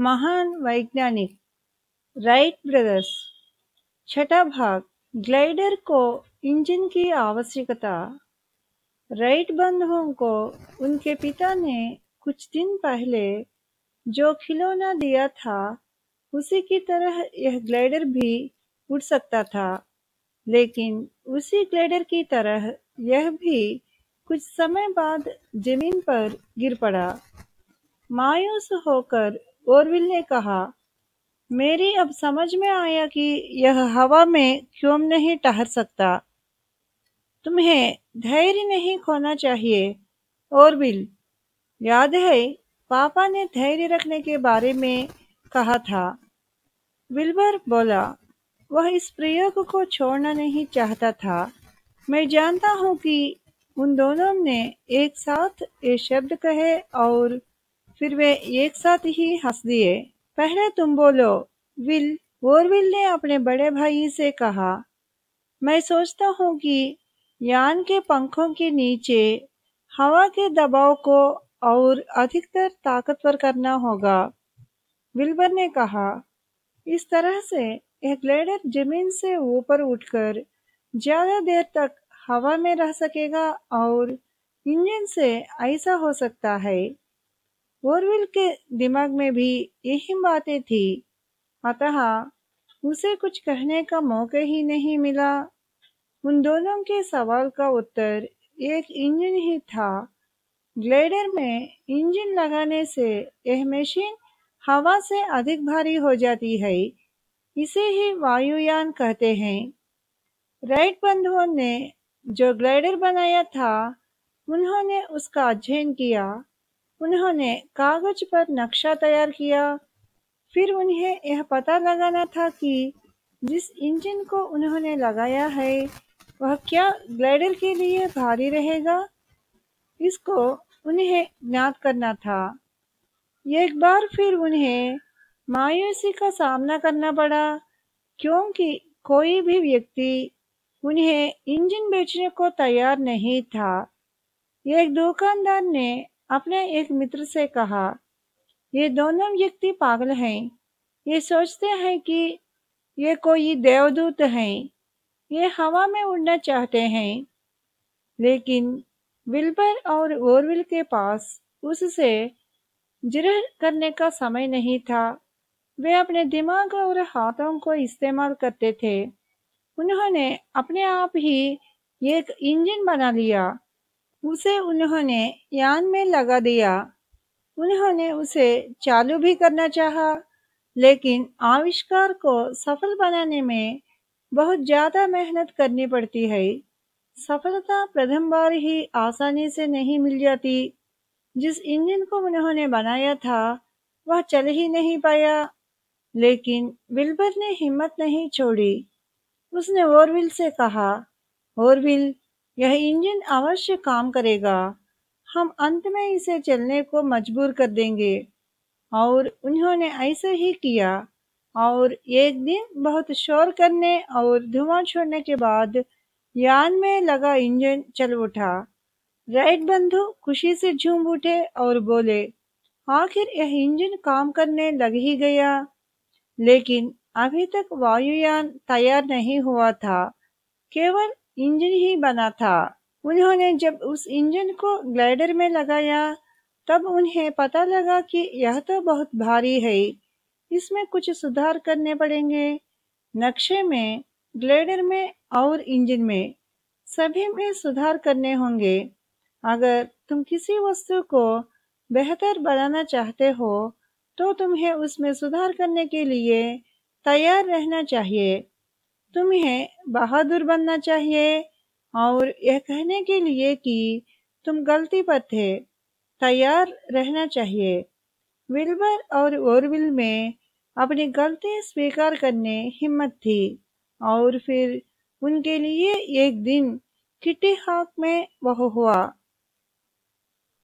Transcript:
महान वैज्ञानिक, Wright brothers, छठा भाग, ग्लाइडर को इंजन की आवश्यकता, राइट बंधुओं को उनके पिता ने कुछ दिन पहले जो खिलौना दिया था, उसी की तरह यह ग्लाइडर भी उड़ सकता था। लेकिन उसी ग्लाइडर की तरह यह भी कुछ समय बाद ज़मीन पर गिर पड़ा। मायूस होकर ओरविल ने कहा, मेरी अब समझ में आया कि यह हवा में क्यों नहीं ठहर सकता। तुम्हें धैर्य नहीं खोना चाहिए, ओरविल। याद है, पापा ने धैर्य रखने के बारे में कहा था। विल्बर बोला, वह इस प्रयोग को छोड़ना नहीं चाहता था। मैं जानता हूँ कि उन दोनों ने एक साथ ये शब्द कहे और फिर वे एक साथ ही हंस दिए। पहले तुम बोलो, विल, वोरविल ने अपने बड़े भाई से कहा, मैं सोचता हूँ कि यान के पंखों के नीचे हवा के दबाव को और अधिकतर ताकतवर करना होगा, विल्बर ने कहा। इस तरह से यह ग्लेडर ज़मीन से ऊपर उठकर ज़्यादा देर तक हवा में रह सकेगा और इंजन से ऐसा हो सकता है। वोरविल के दिमाग में भी यही बातें थी। अतः उसे कुछ कहने का मौका ही नहीं मिला। उन दोनों के सवाल का उत्तर एक इंजन ही था। ग्लेडर में इंजन लगाने से यह मशीन हवा से अधिक भारी हो जाती है, इसे ही वायुयान कहते हैं। राइट बंधुओं ने जो ग्लाइडर बनाया था, उन्होंने उसका अध्ययन किया। उन्होंने कागज़ पर नक्शा तैयार किया। फिर उन्हें यह पता लगाना था कि जिस इंजन को उन्होंने लगाया है, वह क्या ग्लाइडर के लिए भारी रहेगा? इसको उन्हें ज्ञात करना था। एक बार फिर उन्हें मायूसी का सामना करना पड़ा, क्योंकि कोई भी व्यक्ति उन्हें इंजन बेचने को तैयार नहीं था। एक दुकानदार ने अपने एक मित्र से कहा, ये दोनों व्यक्ति पागल हैं। ये सोचते हैं कि ये कोई देवदूत हैं। ये हवा में उड़ना चाहते हैं। लेकिन विल्बर और ओरविल के पास उससे जिरह करने का समय नहीं था। वे अपने दिमाग और हाथों को इस्तेमाल करते थे। उन्होंने अपने आप ही एक इंजन बना लिया। उसे उन्होंने यान में लगा दिया। उन्होंने उसे चालू भी करना चाहा, लेकिन आविष्कार को सफल बनाने में बहुत ज़्यादा मेहनत करनी पड़ती है। सफलता प्रथम बार ही आसानी से नहीं मिल जाती। जिस इंजन को उन्होंने बनाया था वह चल ही नहीं पाया लेकिन विल्बर ने हिम्मत नहीं छोड़ी। उसने ओरविल से कहा ओरविल यह इंजन अवश्य काम करेगा। हम अंत में इसे चलने को मजबूर कर देंगे। और उन्होंने ऐसा ही किया। और एक दिन बहुत शोर करने और धुआँ छोड़ने के बाद यान में लगा इंजन चल उठा। राइट बंधु खुशी से झूम उठे और बोले, आखिर यह इंजन काम करने लग ही गया। लेकिन अभी तक वायुयान तैयार नहीं हुआ था। केवल इंजन ही बना था। उन्होंने जब उस इंजन को ग्लाइडर में लगाया, तब उन्हें पता लगा कि यह तो बहुत भारी है। इसमें कुछ सुधार करने पड़ेंगे। नक्शे में, ग्लाइडर में और इंजन में सभी में सुधार करने होंगे। अगर तुम किसी वस्तु को बेहतर बनाना चाहते हो तो तुम्हें उसमें सुधार करने के लिए तैयार रहना चाहिए। तुम्हें बहादुर बनना चाहिए और यह कहने के लिए कि तुम गलती पर थे, तैयार रहना चाहिए। विल्बर और ओरविल में अपनी गलती स्वीकार करने हिम्मत थी और फिर उनके लिए एक दिन किटी हाक में वह हुआ।